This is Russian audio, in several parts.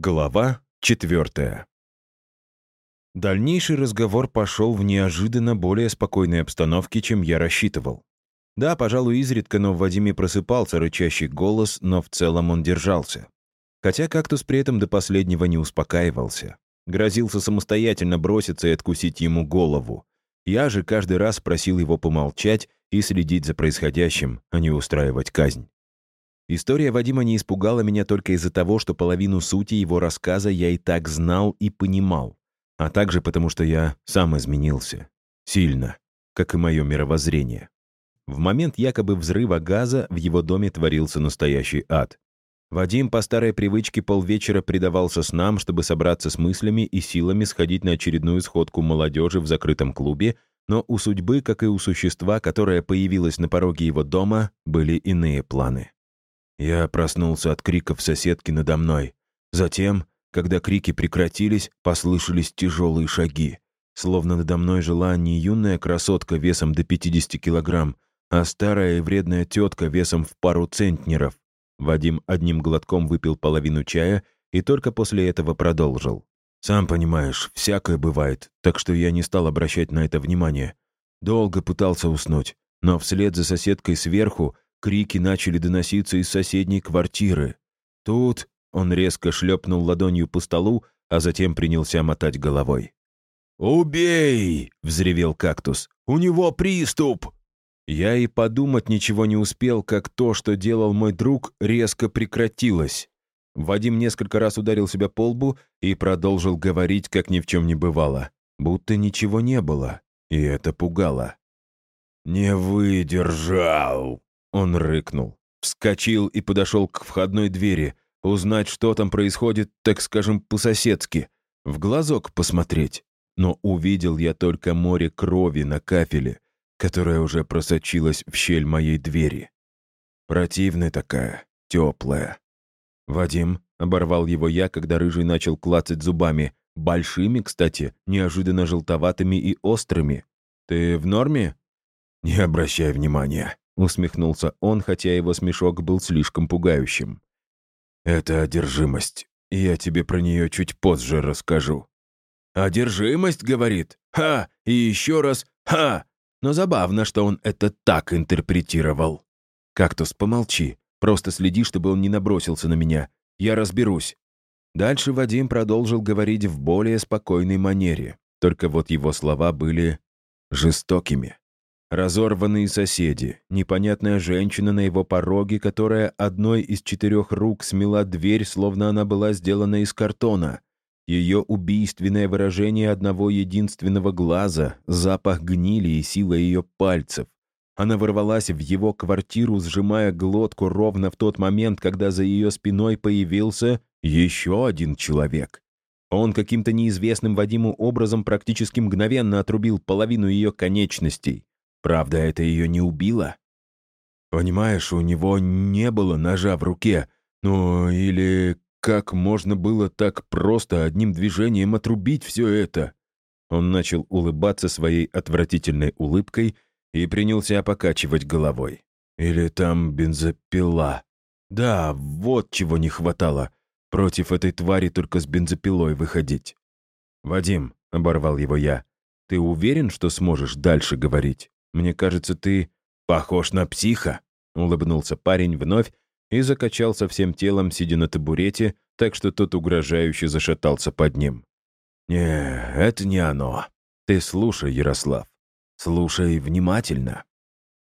Глава четвертая. Дальнейший разговор пошел в неожиданно более спокойной обстановке, чем я рассчитывал. Да, пожалуй, изредка, но в Вадиме просыпался рычащий голос, но в целом он держался. Хотя кактус при этом до последнего не успокаивался. Грозился самостоятельно броситься и откусить ему голову. Я же каждый раз просил его помолчать и следить за происходящим, а не устраивать казнь. История Вадима не испугала меня только из-за того, что половину сути его рассказа я и так знал и понимал, а также потому, что я сам изменился. Сильно, как и мое мировоззрение. В момент якобы взрыва газа в его доме творился настоящий ад. Вадим по старой привычке полвечера предавался снам, чтобы собраться с мыслями и силами сходить на очередную сходку молодежи в закрытом клубе, но у судьбы, как и у существа, которое появилось на пороге его дома, были иные планы. Я проснулся от криков соседки надо мной. Затем, когда крики прекратились, послышались тяжелые шаги. Словно надо мной жила не юная красотка весом до 50 килограмм, а старая и вредная тетка весом в пару центнеров. Вадим одним глотком выпил половину чая и только после этого продолжил. «Сам понимаешь, всякое бывает, так что я не стал обращать на это внимание. Долго пытался уснуть, но вслед за соседкой сверху Крики начали доноситься из соседней квартиры. Тут он резко шлепнул ладонью по столу, а затем принялся мотать головой. «Убей!» — взревел кактус. «У него приступ!» Я и подумать ничего не успел, как то, что делал мой друг, резко прекратилось. Вадим несколько раз ударил себя по лбу и продолжил говорить, как ни в чем не бывало. Будто ничего не было, и это пугало. «Не выдержал!» Он рыкнул, вскочил и подошел к входной двери, узнать, что там происходит, так скажем, по-соседски, в глазок посмотреть. Но увидел я только море крови на кафеле, которая уже просочилась в щель моей двери. Противная такая, теплая. «Вадим», — оборвал его я, когда рыжий начал клацать зубами, большими, кстати, неожиданно желтоватыми и острыми. «Ты в норме?» «Не обращай внимания», Усмехнулся он, хотя его смешок был слишком пугающим. «Это одержимость. Я тебе про нее чуть позже расскажу». «Одержимость, — говорит? Ха! И еще раз ха!» Но забавно, что он это так интерпретировал. «Кактус, помолчи. Просто следи, чтобы он не набросился на меня. Я разберусь». Дальше Вадим продолжил говорить в более спокойной манере. Только вот его слова были жестокими. Разорванные соседи, непонятная женщина на его пороге, которая одной из четырех рук смела дверь, словно она была сделана из картона. Ее убийственное выражение одного единственного глаза, запах гнили и сила ее пальцев. Она ворвалась в его квартиру, сжимая глотку ровно в тот момент, когда за ее спиной появился еще один человек. Он каким-то неизвестным Вадиму образом практически мгновенно отрубил половину ее конечностей. Правда, это ее не убило? Понимаешь, у него не было ножа в руке. Ну, или как можно было так просто одним движением отрубить все это? Он начал улыбаться своей отвратительной улыбкой и принялся покачивать головой. Или там бензопила. Да, вот чего не хватало. Против этой твари только с бензопилой выходить. «Вадим», — оборвал его я, — «ты уверен, что сможешь дальше говорить?» Мне кажется, ты похож на психа», — улыбнулся парень вновь и закачался всем телом, сидя на табурете, так что тот угрожающе зашатался под ним. «Не, это не оно. Ты слушай, Ярослав. Слушай внимательно».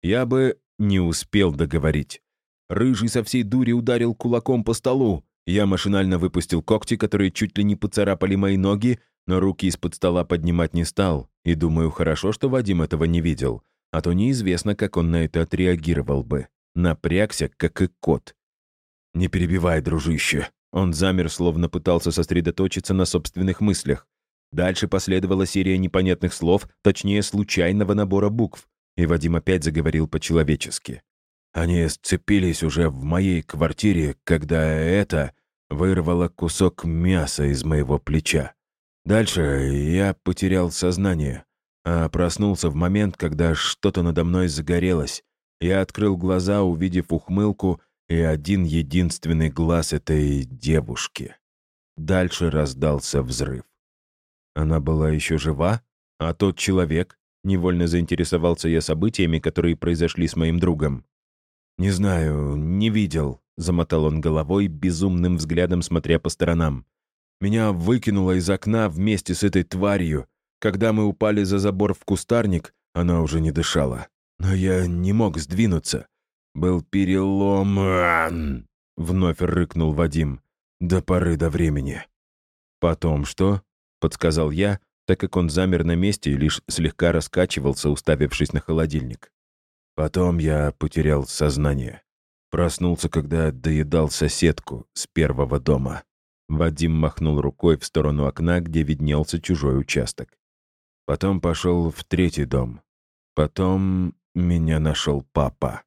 Я бы не успел договорить. Рыжий со всей дури ударил кулаком по столу. Я машинально выпустил когти, которые чуть ли не поцарапали мои ноги, но руки из-под стола поднимать не стал, и думаю, хорошо, что Вадим этого не видел, а то неизвестно, как он на это отреагировал бы. Напрягся, как и кот. «Не перебивай, дружище». Он замер, словно пытался сосредоточиться на собственных мыслях. Дальше последовала серия непонятных слов, точнее, случайного набора букв, и Вадим опять заговорил по-человечески. Они сцепились уже в моей квартире, когда это вырвало кусок мяса из моего плеча. Дальше я потерял сознание, а проснулся в момент, когда что-то надо мной загорелось. Я открыл глаза, увидев ухмылку и один единственный глаз этой девушки. дальше раздался взрыв. Она была еще жива? А тот человек? Невольно заинтересовался я событиями, которые произошли с моим другом. «Не знаю, не видел», — замотал он головой, безумным взглядом смотря по сторонам. «Меня выкинуло из окна вместе с этой тварью. Когда мы упали за забор в кустарник, она уже не дышала. Но я не мог сдвинуться. Был перелом...» — вновь рыкнул Вадим. «До поры до времени». «Потом что?» — подсказал я, так как он замер на месте и лишь слегка раскачивался, уставившись на холодильник. Потом я потерял сознание. Проснулся, когда доедал соседку с первого дома. Вадим махнул рукой в сторону окна, где виднелся чужой участок. Потом пошел в третий дом. Потом меня нашел папа.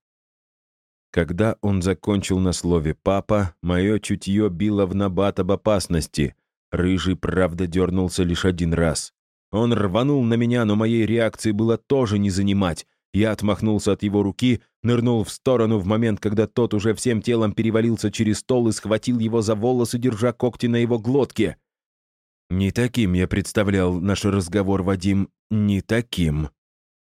Когда он закончил на слове «папа», мое чутье било в набат об опасности. Рыжий, правда, дернулся лишь один раз. Он рванул на меня, но моей реакции было тоже не занимать. Я отмахнулся от его руки, нырнул в сторону в момент, когда тот уже всем телом перевалился через стол и схватил его за волосы, держа когти на его глотке. Не таким я представлял наш разговор, Вадим, не таким.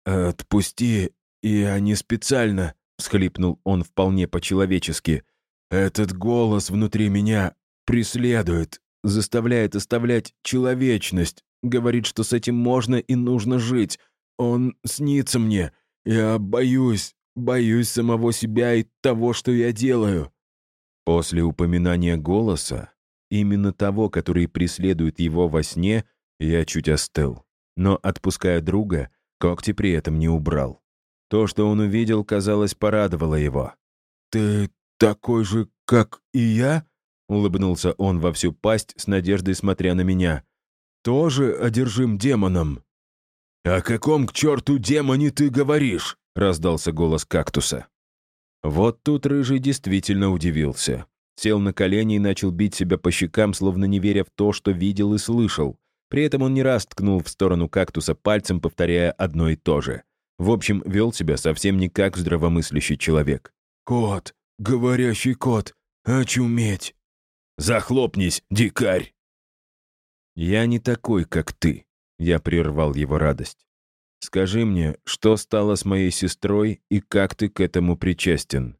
«Отпусти, я не специально», — всхлипнул он вполне по-человечески. «Этот голос внутри меня преследует, заставляет оставлять человечность, говорит, что с этим можно и нужно жить. Он снится мне, я боюсь, боюсь самого себя и того, что я делаю». После упоминания голоса, именно того, который преследует его во сне, я чуть остыл. Но, отпуская друга, когти при этом не убрал. То, что он увидел, казалось, порадовало его. «Ты такой же, как и я?» — улыбнулся он во всю пасть, с надеждой смотря на меня. «Тоже одержим демоном?» «О каком к черту демоне ты говоришь?» — раздался голос кактуса. Вот тут Рыжий действительно удивился. Сел на колени и начал бить себя по щекам, словно не веря в то, что видел и слышал. При этом он не раз ткнул в сторону кактуса пальцем, повторяя одно и то же. В общем, вел себя совсем не как здравомыслящий человек. «Кот! Говорящий кот! Очуметь!» «Захлопнись, дикарь!» «Я не такой, как ты», я прервал его радость. «Скажи мне, что стало с моей сестрой и как ты к этому причастен?»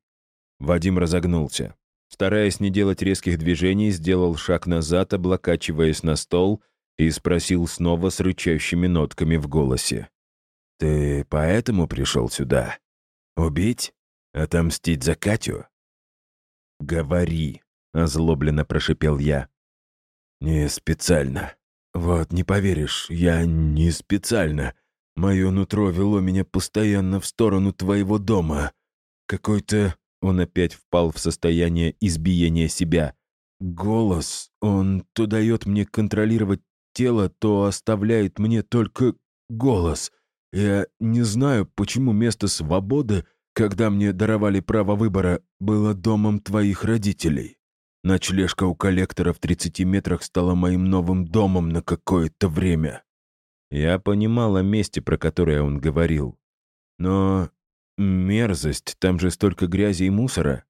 Вадим разогнулся. Стараясь не делать резких движений, сделал шаг назад, облокачиваясь на стол, и спросил снова с рычащими нотками в голосе. «Ты поэтому пришел сюда? Убить? Отомстить за Катю?» «Говори», — озлобленно прошипел я. «Не специально», «Вот, не поверишь, я не специально. Мое нутро вело меня постоянно в сторону твоего дома. Какой-то...» Он опять впал в состояние избиения себя. «Голос, он то дает мне контролировать тело, то оставляет мне только голос. Я не знаю, почему место свободы, когда мне даровали право выбора, было домом твоих родителей». Ночлежка у коллектора в 30 метрах стала моим новым домом на какое-то время. Я понимал о месте, про которое он говорил. Но мерзость, там же столько грязи и мусора.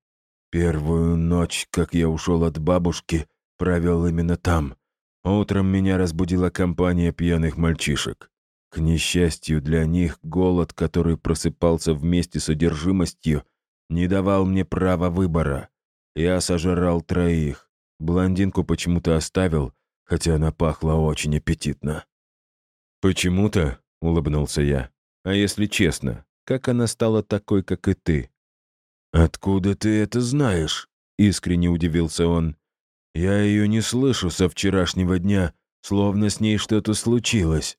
Первую ночь, как я ушел от бабушки, провел именно там. Утром меня разбудила компания пьяных мальчишек. К несчастью для них, голод, который просыпался вместе с одержимостью, не давал мне права выбора. Я сожрал троих. Блондинку почему-то оставил, хотя она пахла очень аппетитно. «Почему-то?» — улыбнулся я. «А если честно, как она стала такой, как и ты?» «Откуда ты это знаешь?» — искренне удивился он. «Я ее не слышу со вчерашнего дня, словно с ней что-то случилось».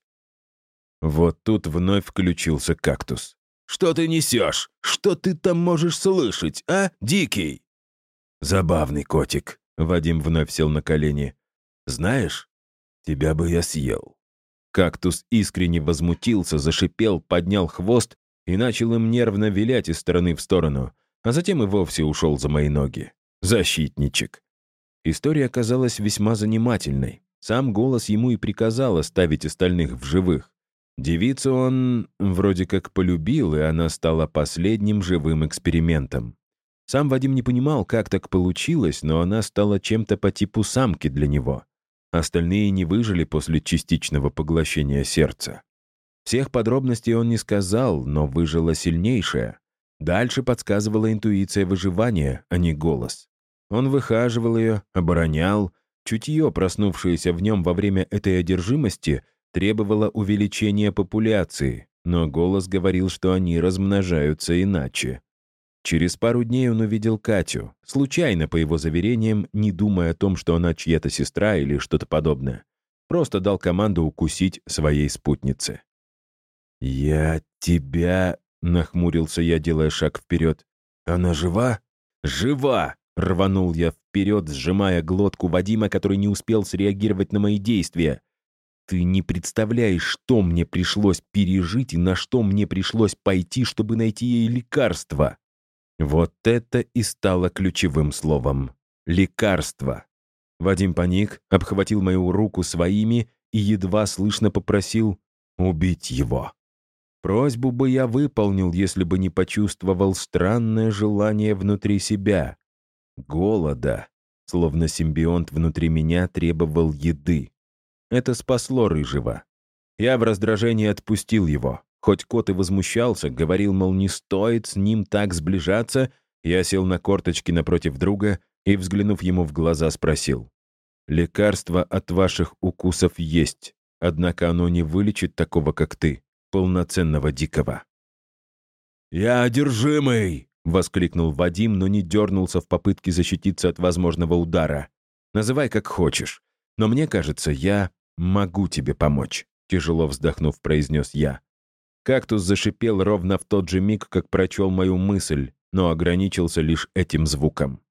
Вот тут вновь включился кактус. «Что ты несешь? Что ты там можешь слышать, а, Дикий?» «Забавный котик», — Вадим вновь сел на колени. «Знаешь, тебя бы я съел». Кактус искренне возмутился, зашипел, поднял хвост и начал им нервно вилять из стороны в сторону, а затем и вовсе ушел за мои ноги. Защитничек. История оказалась весьма занимательной. Сам голос ему и приказал оставить остальных в живых. Девицу он вроде как полюбил, и она стала последним живым экспериментом. Сам Вадим не понимал, как так получилось, но она стала чем-то по типу самки для него. Остальные не выжили после частичного поглощения сердца. Всех подробностей он не сказал, но выжила сильнейшая. Дальше подсказывала интуиция выживания, а не голос. Он выхаживал ее, оборонял. Чутье, проснувшееся в нем во время этой одержимости, требовало увеличения популяции, но голос говорил, что они размножаются иначе. Через пару дней он увидел Катю, случайно, по его заверениям, не думая о том, что она чья-то сестра или что-то подобное. Просто дал команду укусить своей спутнице. «Я тебя...» — нахмурился я, делая шаг вперед. «Она жива?» «Жива!» — рванул я вперед, сжимая глотку Вадима, который не успел среагировать на мои действия. «Ты не представляешь, что мне пришлось пережить и на что мне пришлось пойти, чтобы найти ей лекарство!» Вот это и стало ключевым словом. «Лекарство». Вадим паник, обхватил мою руку своими и едва слышно попросил убить его. Просьбу бы я выполнил, если бы не почувствовал странное желание внутри себя. Голода. Словно симбионт внутри меня требовал еды. Это спасло Рыжего. Я в раздражении отпустил его. Хоть кот и возмущался, говорил, мол, не стоит с ним так сближаться, я сел на корточки напротив друга и, взглянув ему в глаза, спросил. «Лекарство от ваших укусов есть, однако оно не вылечит такого, как ты полноценного дикого. «Я одержимый!» — воскликнул Вадим, но не дернулся в попытке защититься от возможного удара. «Называй как хочешь. Но мне кажется, я могу тебе помочь», — тяжело вздохнув, произнес я. Кактус зашипел ровно в тот же миг, как прочел мою мысль, но ограничился лишь этим звуком.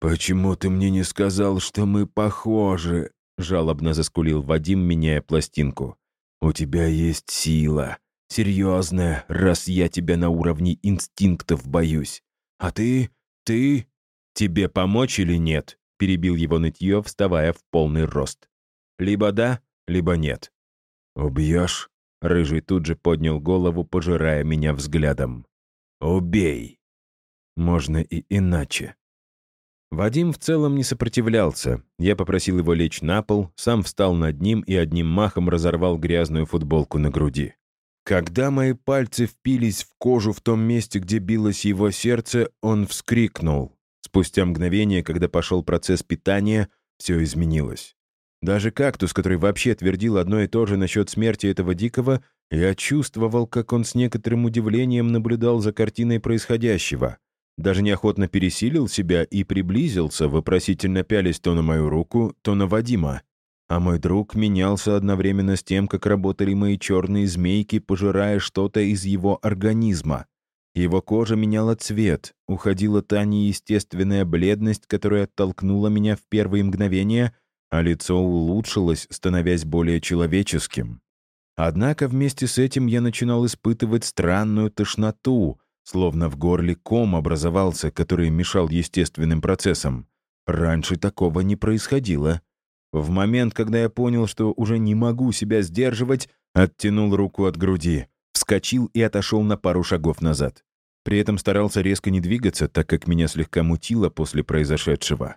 «Почему ты мне не сказал, что мы похожи?» — жалобно заскулил Вадим, меняя пластинку. У тебя есть сила. Серьезная, раз я тебя на уровне инстинктов боюсь. А ты... ты... Тебе помочь или нет?» Перебил его нытье, вставая в полный рост. «Либо да, либо нет». «Убьешь?» Рыжий тут же поднял голову, пожирая меня взглядом. «Убей!» «Можно и иначе», Вадим в целом не сопротивлялся. Я попросил его лечь на пол, сам встал над ним и одним махом разорвал грязную футболку на груди. Когда мои пальцы впились в кожу в том месте, где билось его сердце, он вскрикнул. Спустя мгновение, когда пошел процесс питания, все изменилось. Даже кактус, который вообще твердил одно и то же насчет смерти этого дикого, я чувствовал, как он с некоторым удивлением наблюдал за картиной происходящего. Даже неохотно пересилил себя и приблизился, вопросительно пялись то на мою руку, то на Вадима. А мой друг менялся одновременно с тем, как работали мои черные змейки, пожирая что-то из его организма. Его кожа меняла цвет, уходила та неестественная бледность, которая оттолкнула меня в первые мгновения, а лицо улучшилось, становясь более человеческим. Однако вместе с этим я начинал испытывать странную тошноту — Словно в горле ком образовался, который мешал естественным процессам. Раньше такого не происходило. В момент, когда я понял, что уже не могу себя сдерживать, оттянул руку от груди, вскочил и отошел на пару шагов назад. При этом старался резко не двигаться, так как меня слегка мутило после произошедшего.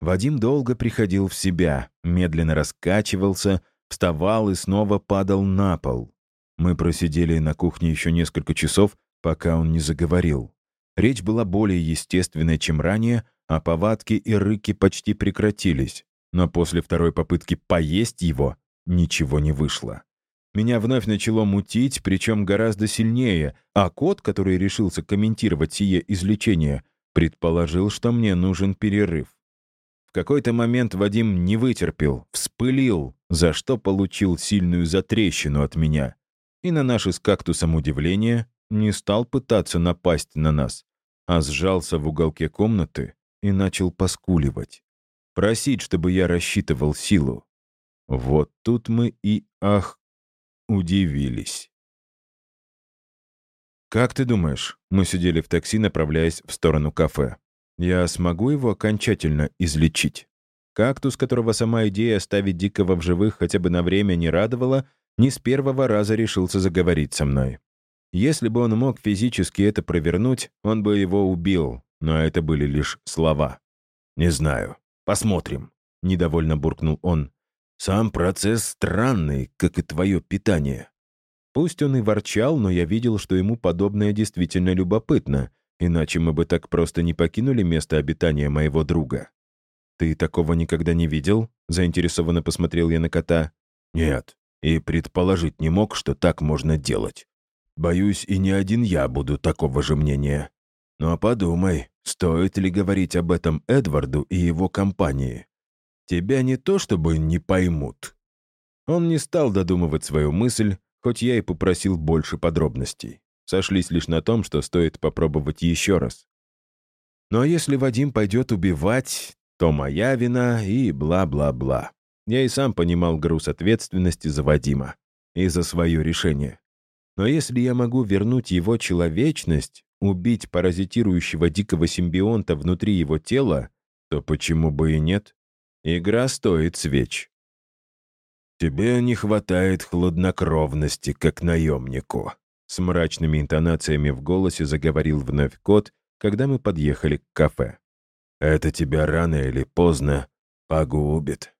Вадим долго приходил в себя, медленно раскачивался, вставал и снова падал на пол. Мы просидели на кухне еще несколько часов, пока он не заговорил. Речь была более естественной, чем ранее, а повадки и рыки почти прекратились. Но после второй попытки поесть его ничего не вышло. Меня вновь начало мутить, причем гораздо сильнее, а кот, который решился комментировать сие излечение, предположил, что мне нужен перерыв. В какой-то момент Вадим не вытерпел, вспылил, за что получил сильную затрещину от меня. И на наше с кактусом удивление не стал пытаться напасть на нас, а сжался в уголке комнаты и начал поскуливать. Просить, чтобы я рассчитывал силу. Вот тут мы и, ах, удивились. «Как ты думаешь?» Мы сидели в такси, направляясь в сторону кафе. «Я смогу его окончательно излечить?» Кактус, которого сама идея оставить Дикого в живых хотя бы на время не радовала, не с первого раза решился заговорить со мной. Если бы он мог физически это провернуть, он бы его убил. но это были лишь слова. «Не знаю. Посмотрим», — недовольно буркнул он. «Сам процесс странный, как и твое питание». Пусть он и ворчал, но я видел, что ему подобное действительно любопытно, иначе мы бы так просто не покинули место обитания моего друга. «Ты такого никогда не видел?» — заинтересованно посмотрел я на кота. «Нет, и предположить не мог, что так можно делать. Боюсь, и не один я буду такого же мнения. Но подумай, стоит ли говорить об этом Эдварду и его компании? Тебя не то чтобы не поймут». Он не стал додумывать свою мысль, хоть я и попросил больше подробностей. Сошлись лишь на том, что стоит попробовать еще раз. Ну а если Вадим пойдет убивать, то моя вина и бла-бла-бла. Я и сам понимал груз ответственности за Вадима и за свое решение. Но если я могу вернуть его человечность, убить паразитирующего дикого симбионта внутри его тела, то почему бы и нет? Игра стоит свеч. «Тебе не хватает хладнокровности, как наемнику», с мрачными интонациями в голосе заговорил вновь кот, когда мы подъехали к кафе. Это тебя рано или поздно погубит.